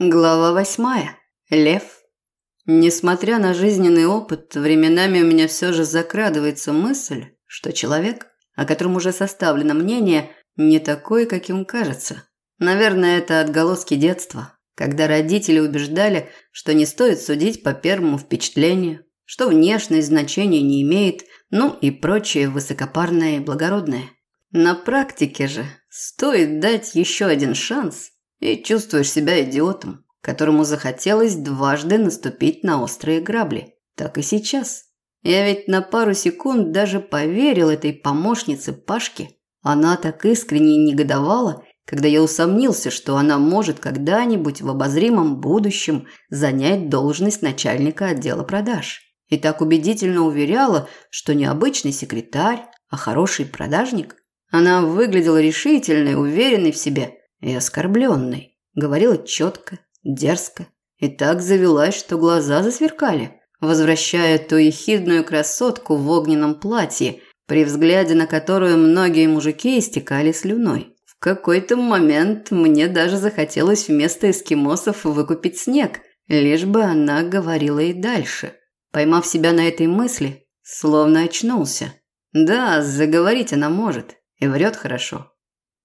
Глава восьмая. Лев. Несмотря на жизненный опыт, временами у меня все же закрадывается мысль, что человек, о котором уже составлено мнение, не такой, каким кажется. Наверное, это отголоски детства, когда родители убеждали, что не стоит судить по первому впечатлению, что внешность значения не имеет, ну и прочее высокопарное и благородное. На практике же стоит дать еще один шанс – и чувствуешь себя идиотом, которому захотелось дважды наступить на острые грабли. Так и сейчас. Я ведь на пару секунд даже поверил этой помощнице Пашке. Она так искренне негодовала, когда я усомнился, что она может когда-нибудь в обозримом будущем занять должность начальника отдела продаж. И так убедительно уверяла, что не обычный секретарь, а хороший продажник. Она выглядела решительной, уверенной в себе и оскорбленной. Говорила четко, дерзко и так завелась, что глаза засверкали, возвращая ту ехидную красотку в огненном платье, при взгляде на которую многие мужики истекали слюной. В какой-то момент мне даже захотелось вместо эскимосов выкупить снег, лишь бы она говорила и дальше. Поймав себя на этой мысли, словно очнулся. Да, заговорить она может, и врет хорошо.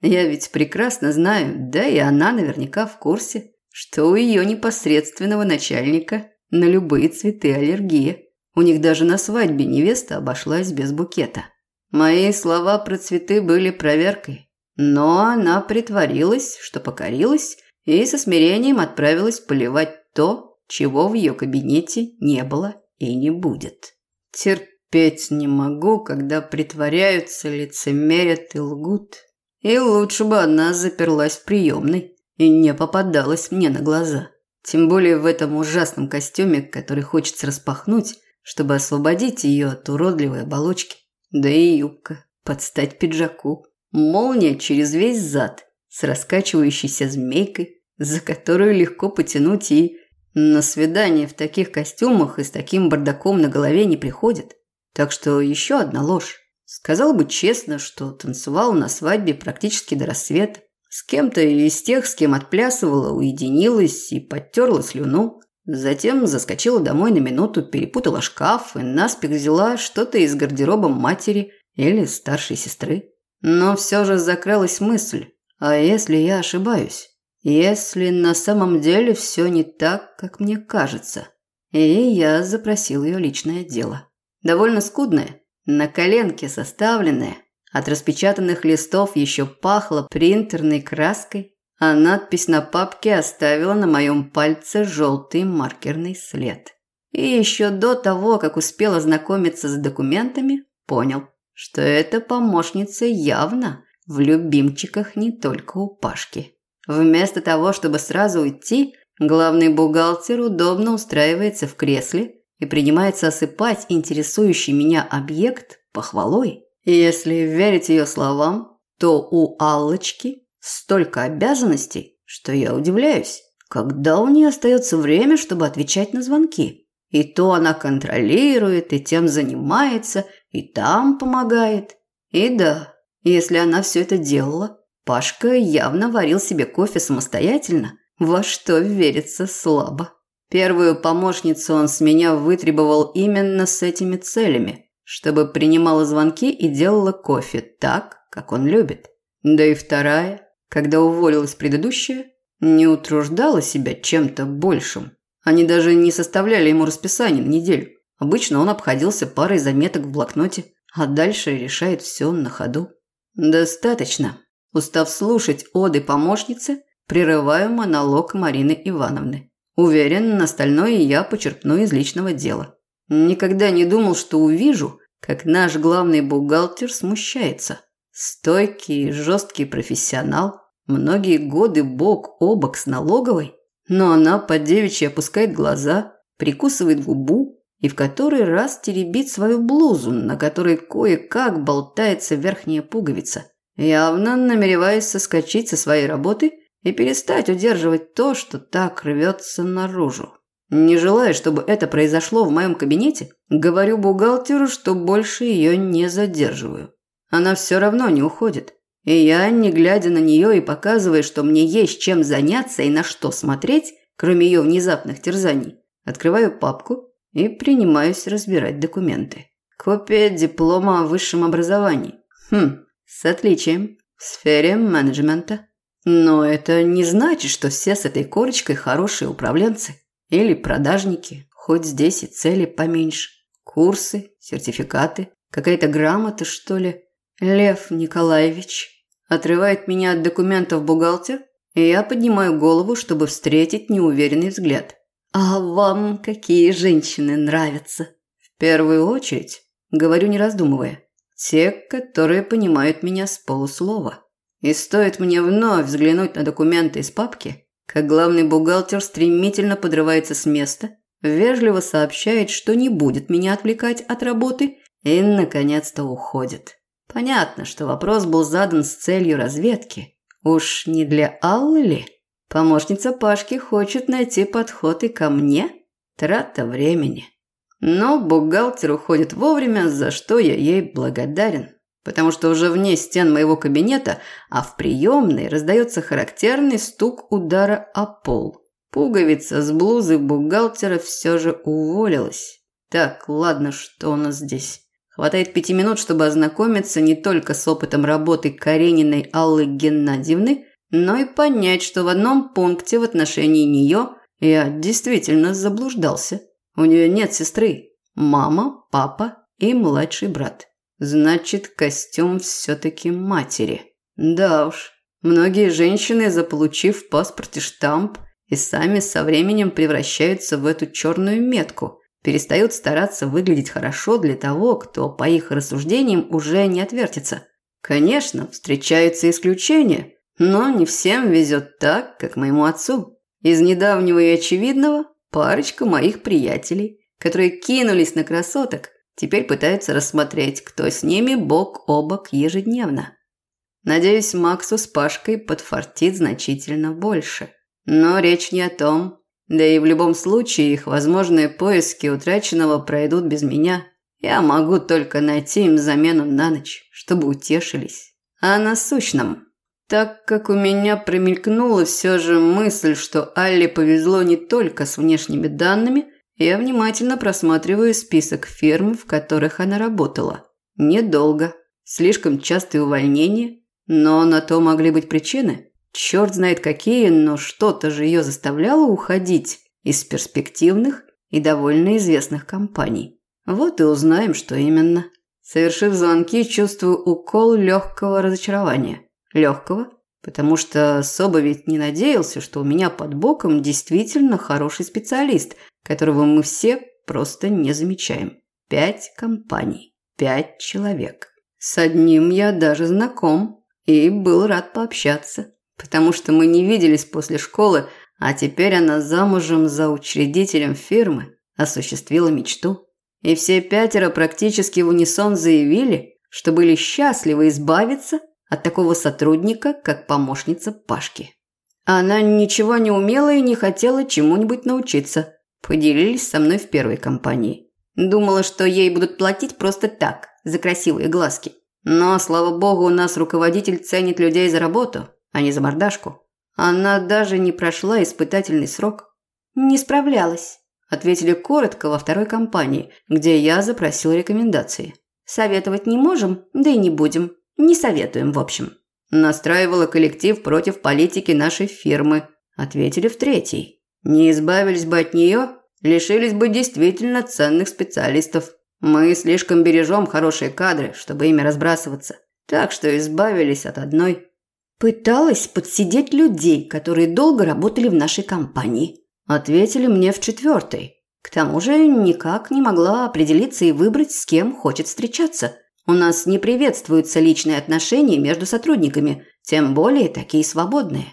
Я ведь прекрасно знаю, да и она наверняка в курсе, что у ее непосредственного начальника на любые цветы аллергия. У них даже на свадьбе невеста обошлась без букета. Мои слова про цветы были проверкой, но она притворилась, что покорилась, и со смирением отправилась поливать то, чего в ее кабинете не было и не будет. Терпеть не могу, когда притворяются, лицемерят и лгут. И лучше бы она заперлась в приемной и не попадалась мне на глаза. Тем более в этом ужасном костюме, который хочется распахнуть, чтобы освободить ее от уродливой оболочки. Да и юбка, под стать пиджаку. Молния через весь зад, с раскачивающейся змейкой, за которую легко потянуть и... На свидание в таких костюмах и с таким бардаком на голове не приходит. Так что еще одна ложь. Сказал бы честно, что танцевал на свадьбе практически до рассвета. С кем-то из тех, с кем отплясывала, уединилась и подтерла слюну. Затем заскочила домой на минуту, перепутала шкаф и наспех взяла что-то из гардероба матери или старшей сестры. Но все же закралась мысль, а если я ошибаюсь? Если на самом деле все не так, как мне кажется? И я запросил ее личное дело. Довольно скудное, на коленке составленная, от распечатанных листов еще пахло принтерной краской, а надпись на папке оставила на моем пальце желтый маркерный след. И еще до того, как успел ознакомиться с документами, понял, что эта помощница явно в любимчиках не только у Пашки. Вместо того, чтобы сразу уйти, главный бухгалтер удобно устраивается в кресле и принимается осыпать интересующий меня объект похвалой. И если верить ее словам, то у Аллочки столько обязанностей, что я удивляюсь, когда у нее остается время, чтобы отвечать на звонки. И то она контролирует, и тем занимается, и там помогает. И да, если она все это делала, Пашка явно варил себе кофе самостоятельно, во что верится слабо. Первую помощницу он с меня вытребовал именно с этими целями, чтобы принимала звонки и делала кофе так, как он любит. Да и вторая, когда уволилась предыдущая, не утруждала себя чем-то большим. Они даже не составляли ему расписание на неделю. Обычно он обходился парой заметок в блокноте, а дальше решает все на ходу. Достаточно. Устав слушать оды помощницы, прерываю монолог Марины Ивановны. Уверен, остальное я почерпну из личного дела. Никогда не думал, что увижу, как наш главный бухгалтер смущается. Стойкий жесткий профессионал, многие годы бок о бок с налоговой, но она под девичьи опускает глаза, прикусывает губу и в который раз теребит свою блузу, на которой кое-как болтается верхняя пуговица, явно намереваясь соскочить со своей работы и перестать удерживать то, что так рвется наружу. Не желая, чтобы это произошло в моем кабинете, говорю бухгалтеру, что больше ее не задерживаю. Она все равно не уходит. И я, не глядя на нее и показывая, что мне есть чем заняться и на что смотреть, кроме ее внезапных терзаний. Открываю папку и принимаюсь разбирать документы. Копия диплома о высшем образовании. Хм, с отличием. В сфере менеджмента. Но это не значит, что все с этой корочкой хорошие управленцы. Или продажники, хоть здесь и цели поменьше. Курсы, сертификаты, какая-то грамота, что ли. Лев Николаевич отрывает меня от документов бухгалтер, и я поднимаю голову, чтобы встретить неуверенный взгляд. «А вам какие женщины нравятся?» «В первую очередь», – говорю не раздумывая, – «те, которые понимают меня с полуслова». И стоит мне вновь взглянуть на документы из папки, как главный бухгалтер стремительно подрывается с места, вежливо сообщает, что не будет меня отвлекать от работы и, наконец-то, уходит. Понятно, что вопрос был задан с целью разведки. Уж не для Аллы ли? Помощница Пашки хочет найти подход и ко мне? Трата времени. Но бухгалтер уходит вовремя, за что я ей благодарен. Потому что уже вне стен моего кабинета, а в приемной раздается характерный стук удара о пол. Пуговица с блузы бухгалтера все же уволилась. Так, ладно, что у нас здесь? Хватает пяти минут, чтобы ознакомиться не только с опытом работы Карениной Аллы Геннадьевны, но и понять, что в одном пункте в отношении нее я действительно заблуждался. У нее нет сестры. Мама, папа и младший брат. Значит, костюм все-таки матери. Да уж, многие женщины, заполучив в паспорте штамп, и сами со временем превращаются в эту черную метку – перестают стараться выглядеть хорошо для того, кто, по их рассуждениям, уже не отвертится. Конечно, встречаются исключения, но не всем везет так, как моему отцу. Из недавнего и очевидного парочка моих приятелей, которые кинулись на красоток, теперь пытаются рассмотреть, кто с ними бок о бок ежедневно. Надеюсь, Максу с Пашкой подфартит значительно больше. Но речь не о том, да и в любом случае их возможные поиски утраченного пройдут без меня. Я могу только найти им замену на ночь, чтобы утешились. А насущном, так как у меня промелькнула все же мысль, что Алле повезло не только с внешними данными, я внимательно просматриваю список фирм, в которых она работала. Недолго, слишком частые увольнения, но на то могли быть причины. Черт знает какие, но что-то же ее заставляло уходить из перспективных и довольно известных компаний. Вот и узнаем, что именно. Совершив звонки, чувствую укол легкого разочарования. Легкого, потому что особо ведь не надеялся, что у меня под боком действительно хороший специалист, которого мы все просто не замечаем. Пять компаний, пять человек. С одним я даже знаком и был рад пообщаться потому что мы не виделись после школы, а теперь она замужем за учредителем фирмы, осуществила мечту. И все пятеро практически в унисон заявили, что были счастливы избавиться от такого сотрудника, как помощница Пашки. Она ничего не умела и не хотела чему-нибудь научиться. Поделились со мной в первой компании. Думала, что ей будут платить просто так, за красивые глазки. Но, слава богу, у нас руководитель ценит людей за работу, а не за мордашку. Она даже не прошла испытательный срок. Не справлялась, ответили коротко во второй компании, где я запросил рекомендации. Советовать не можем, да и не будем. Не советуем, в общем. Настраивала коллектив против политики нашей фирмы, ответили в третий. Не избавились бы от нее, лишились бы действительно ценных специалистов. Мы слишком бережем хорошие кадры, чтобы ими разбрасываться. Так что избавились от одной. Пыталась подсидеть людей, которые долго работали в нашей компании. Ответили мне в четвертой. К тому же никак не могла определиться и выбрать, с кем хочет встречаться. У нас не приветствуются личные отношения между сотрудниками, тем более такие свободные.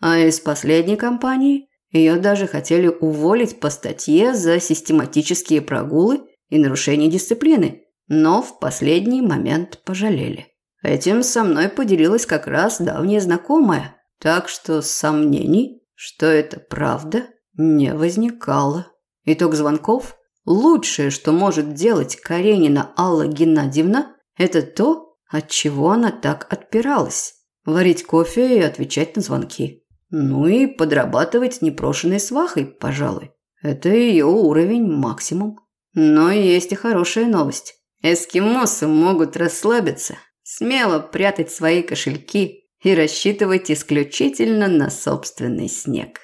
А из последней компании ее даже хотели уволить по статье за систематические прогулы и нарушение дисциплины, но в последний момент пожалели. Этим со мной поделилась как раз давняя знакомая, так что сомнений, что это правда, не возникало. Итог звонков – лучшее, что может делать Каренина Алла Геннадьевна, это то, от чего она так отпиралась – варить кофе и отвечать на звонки. Ну и подрабатывать непрошенной свахой, пожалуй. Это ее уровень максимум. Но есть и хорошая новость. Эскимосы могут расслабиться, смело прятать свои кошельки и рассчитывать исключительно на собственный снег.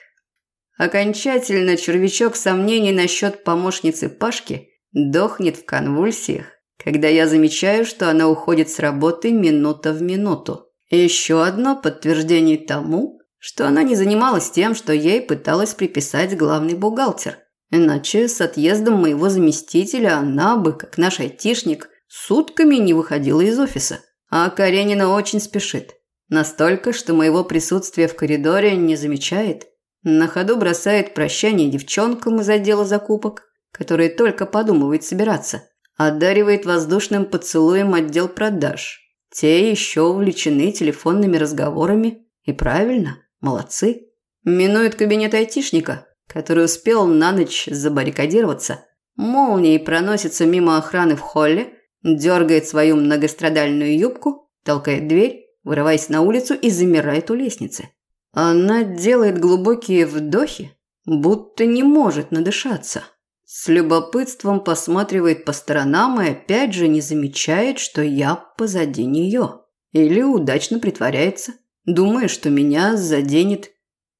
Окончательно червячок сомнений насчет помощницы Пашки дохнет в конвульсиях, когда я замечаю, что она уходит с работы минута в минуту. еще одно подтверждение тому, что она не занималась тем, что ей пыталась приписать главный бухгалтер. Иначе с отъездом моего заместителя она бы, как наш айтишник, сутками не выходила из офиса. А Каренина очень спешит. Настолько, что моего присутствия в коридоре не замечает. На ходу бросает прощание девчонкам из отдела закупок, которые только подумывают собираться. Одаривает воздушным поцелуем отдел продаж. Те еще увлечены телефонными разговорами. И правильно, молодцы. Минует кабинет айтишника, который успел на ночь забаррикадироваться. Молнией проносится мимо охраны в холле, дергает свою многострадальную юбку, толкает дверь, вырываясь на улицу и замирает у лестницы. Она делает глубокие вдохи, будто не может надышаться. С любопытством посматривает по сторонам и опять же не замечает, что я позади нее. Или удачно притворяется, думая, что меня заденет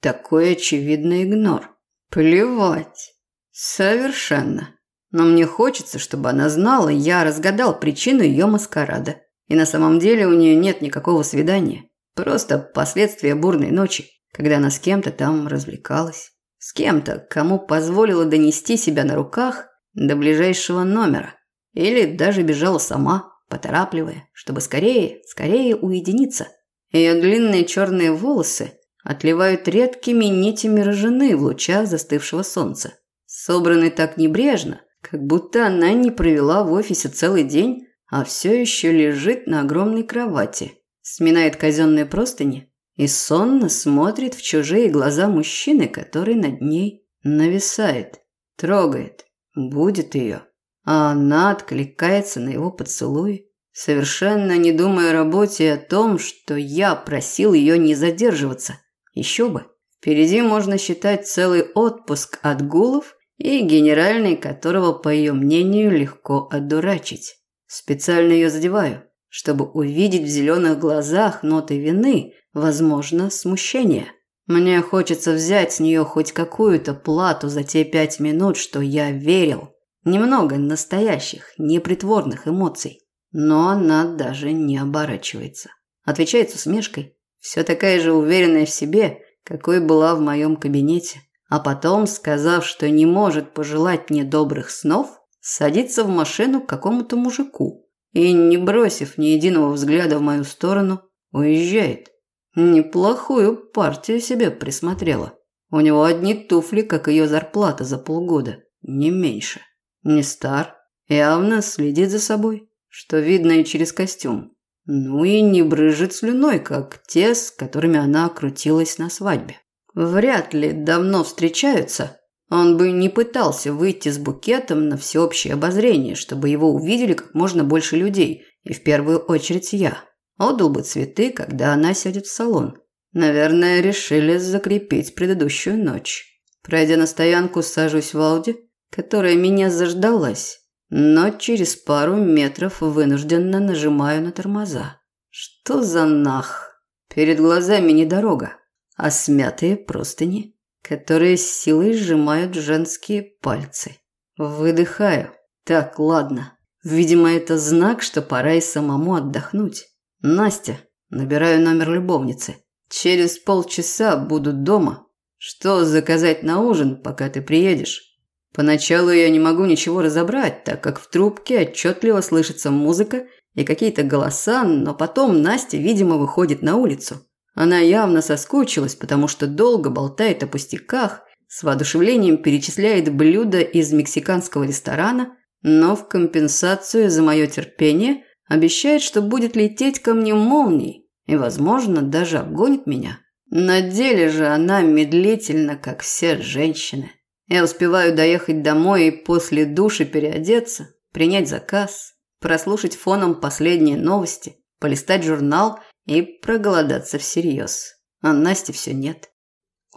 такой очевидный игнор. Плевать. Совершенно. Но мне хочется, чтобы она знала, я разгадал причину ее маскарада. И на самом деле у нее нет никакого свидания. Просто последствия бурной ночи, когда она с кем-то там развлекалась. С кем-то, кому позволила донести себя на руках до ближайшего номера. Или даже бежала сама, поторапливая, чтобы скорее, скорее уединиться. Ее длинные черные волосы отливают редкими нитями рожены в лучах застывшего солнца. Собраны так небрежно, как будто она не провела в офисе целый день, а все еще лежит на огромной кровати. Сминает казенные простыни и сонно смотрит в чужие глаза мужчины, который над ней нависает, трогает, будет ее. А она откликается на его поцелуй, совершенно не думая о работе о том, что я просил ее не задерживаться. Еще бы. Впереди можно считать целый отпуск от гулов и генеральный, которого, по ее мнению, легко одурачить. Специально ее задеваю, чтобы увидеть в зеленых глазах ноты вины, возможно, смущение. Мне хочется взять с нее хоть какую-то плату за те пять минут, что я верил. Немного настоящих, непритворных эмоций. Но она даже не оборачивается. Отвечает с усмешкой. Все такая же уверенная в себе, какой была в моем кабинете. А потом, сказав, что не может пожелать мне добрых снов, садится в машину к какому-то мужику и, не бросив ни единого взгляда в мою сторону, уезжает. Неплохую партию себе присмотрела. У него одни туфли, как ее зарплата за полгода, не меньше. Не стар, явно следит за собой, что видно и через костюм. Ну и не брыжет слюной, как те, с которыми она крутилась на свадьбе. Вряд ли давно встречаются. Он бы не пытался выйти с букетом на всеобщее обозрение, чтобы его увидели как можно больше людей, и в первую очередь я. Отдал бы цветы, когда она сядет в салон. Наверное, решили закрепить предыдущую ночь. Пройдя на стоянку, сажусь в Ауди, которая меня заждалась, но через пару метров вынужденно нажимаю на тормоза. Что за нах? Перед глазами не дорога, а смятые простыни, которые с силой сжимают женские пальцы. Выдыхаю. Так, ладно. Видимо, это знак, что пора и самому отдохнуть. Настя, набираю номер любовницы. Через полчаса буду дома. Что заказать на ужин, пока ты приедешь? Поначалу я не могу ничего разобрать, так как в трубке отчетливо слышится музыка и какие-то голоса, но потом Настя, видимо, выходит на улицу. Она явно соскучилась, потому что долго болтает о пустяках, с воодушевлением перечисляет блюда из мексиканского ресторана, но в компенсацию за мое терпение – Обещает, что будет лететь ко мне молнией и, возможно, даже обгонит меня. На деле же она медлительна, как все женщины. Я успеваю доехать домой и после души переодеться, принять заказ, прослушать фоном последние новости, полистать журнал и проголодаться всерьез. А Насти все нет.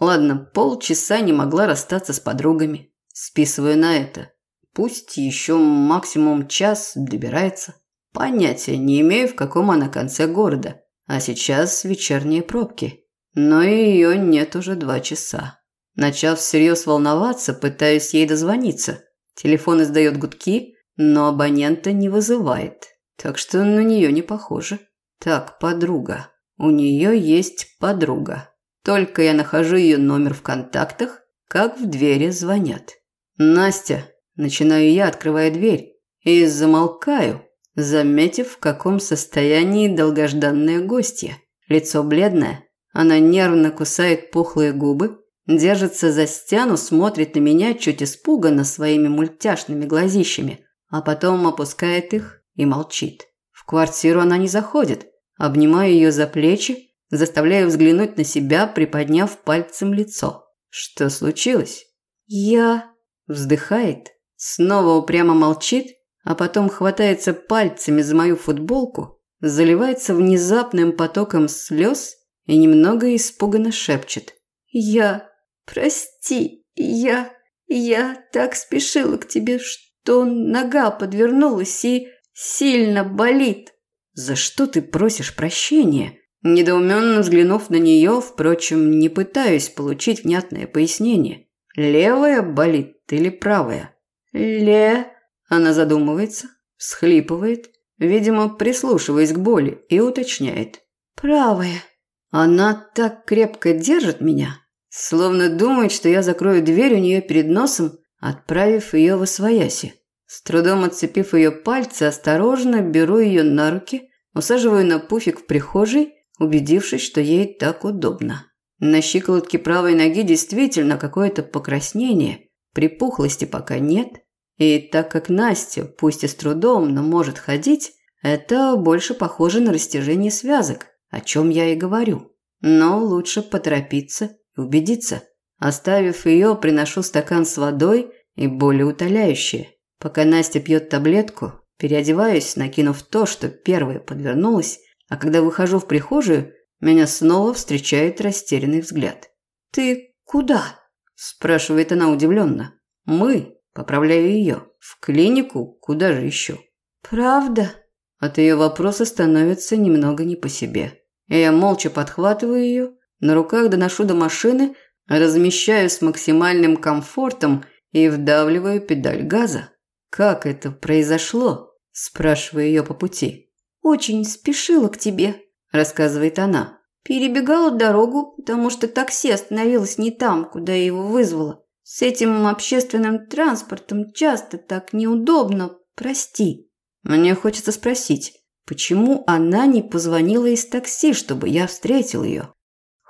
Ладно, полчаса не могла расстаться с подругами. Списываю на это. Пусть еще максимум час добирается. Понятия не имею, в каком она конце города. А сейчас вечерние пробки. Но ее нет уже два часа. Начав всерьез волноваться, пытаюсь ей дозвониться. Телефон издает гудки, но абонента не вызывает. Так что на нее не похоже. Так, подруга. У нее есть подруга. Только я нахожу ее номер в контактах, как в двери звонят. «Настя!» – начинаю я, открывая дверь. И замолкаю, заметив, в каком состоянии долгожданная гостья. Лицо бледное, она нервно кусает пухлые губы, держится за стену, смотрит на меня чуть испуганно своими мультяшными глазищами, а потом опускает их и молчит. В квартиру она не заходит. Обнимаю ее за плечи, заставляю взглянуть на себя, приподняв пальцем лицо. Что случилось? Я... Вздыхает, снова упрямо молчит, а потом хватается пальцами за мою футболку, заливается внезапным потоком слез и немного испуганно шепчет. «Я... Прости, я... Я так спешила к тебе, что нога подвернулась и сильно болит». «За что ты просишь прощения?» Недоуменно взглянув на нее, впрочем, не пытаюсь получить внятное пояснение. Левая болит или правая? Ле... Она задумывается, всхлипывает, видимо, прислушиваясь к боли, и уточняет. Правая. Она так крепко держит меня, словно думает, что я закрою дверь у нее перед носом, отправив ее в освояси. С трудом отцепив ее пальцы, осторожно беру ее на руки, усаживаю на пуфик в прихожей убедившись, что ей так удобно. На щиколотке правой ноги действительно какое-то покраснение, припухлости пока нет. И так как Настя, пусть и с трудом, но может ходить, это больше похоже на растяжение связок, о чем я и говорю. Но лучше поторопиться убедиться. Оставив ее, приношу стакан с водой и более утоляющее. Пока Настя пьет таблетку, переодеваюсь, накинув то, что первое подвернулось, а когда выхожу в прихожую, меня снова встречает растерянный взгляд. «Ты куда?» – спрашивает она удивленно. «Мы», – поправляю ее, – «в клинику? Куда же еще?» «Правда?» От ее вопроса становится немного не по себе. Я молча подхватываю ее, на руках доношу до машины, размещаю с максимальным комфортом и вдавливаю педаль газа. «Как это произошло?» – спрашиваю ее по пути. «Очень спешила к тебе», – рассказывает она. «Перебегала дорогу, потому что такси остановилось не там, куда я его вызвала. С этим общественным транспортом часто так неудобно, прости». Мне хочется спросить, почему она не позвонила из такси, чтобы я встретил ее?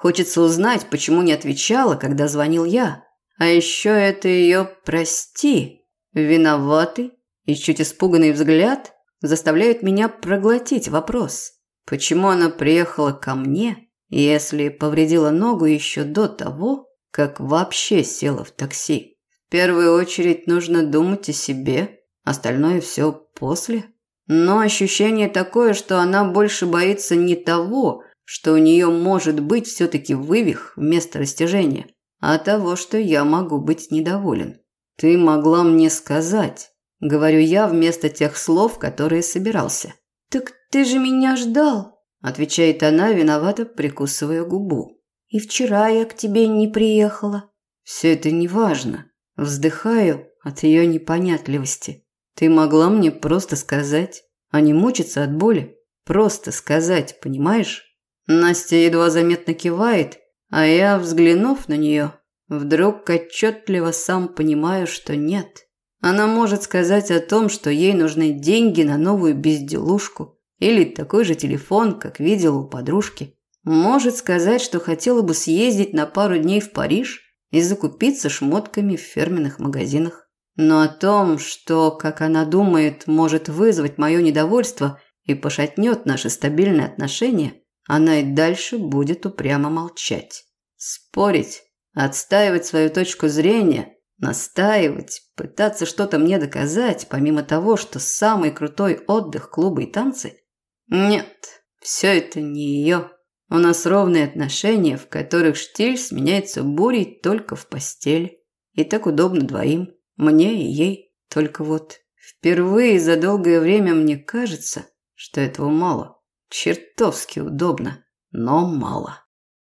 Хочется узнать, почему не отвечала, когда звонил я. А еще это ее «прости», виноватый и чуть испуганный взгляд заставляют меня проглотить вопрос. Почему она приехала ко мне, если повредила ногу еще до того, как вообще села в такси? В первую очередь нужно думать о себе, остальное все после. Но ощущение такое, что она больше боится не того, что у нее может быть все-таки вывих вместо растяжения, а того, что я могу быть недоволен. Ты могла мне сказать, Говорю я вместо тех слов, которые собирался. «Так ты же меня ждал», – отвечает она, виновато прикусывая губу. «И вчера я к тебе не приехала». «Все это неважно. Вздыхаю от ее непонятливости. Ты могла мне просто сказать, а не мучиться от боли. Просто сказать, понимаешь?» Настя едва заметно кивает, а я, взглянув на нее, вдруг отчетливо сам понимаю, что нет. Она может сказать о том, что ей нужны деньги на новую безделушку или такой же телефон, как видела у подружки. Может сказать, что хотела бы съездить на пару дней в Париж и закупиться шмотками в фирменных магазинах. Но о том, что, как она думает, может вызвать мое недовольство и пошатнет наши стабильные отношения, она и дальше будет упрямо молчать. Спорить, отстаивать свою точку зрения Настаивать, пытаться что-то мне доказать, помимо того, что самый крутой отдых, клубы и танцы? Нет, все это не ее. У нас ровные отношения, в которых штиль сменяется бурей только в постели. И так удобно двоим, мне и ей. Только вот впервые за долгое время мне кажется, что этого мало. Чертовски удобно, но мало.